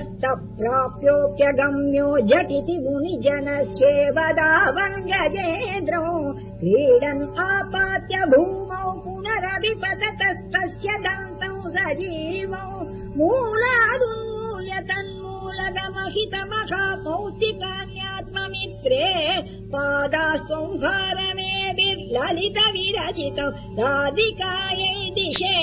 स्त प्राप्योऽप्यगम्यो झटिति मुनिजनस्येवदावङ्गजेन्द्रो क्रीडन् आपात्य भूमौ पुनरभिपततस्तस्य दन्तौ सजीवौ मूलादुन्मूल्य तन्मूलदमहितमभौतिकास्यात्ममित्रे पादा भारमे विललित राधिकायै दिशे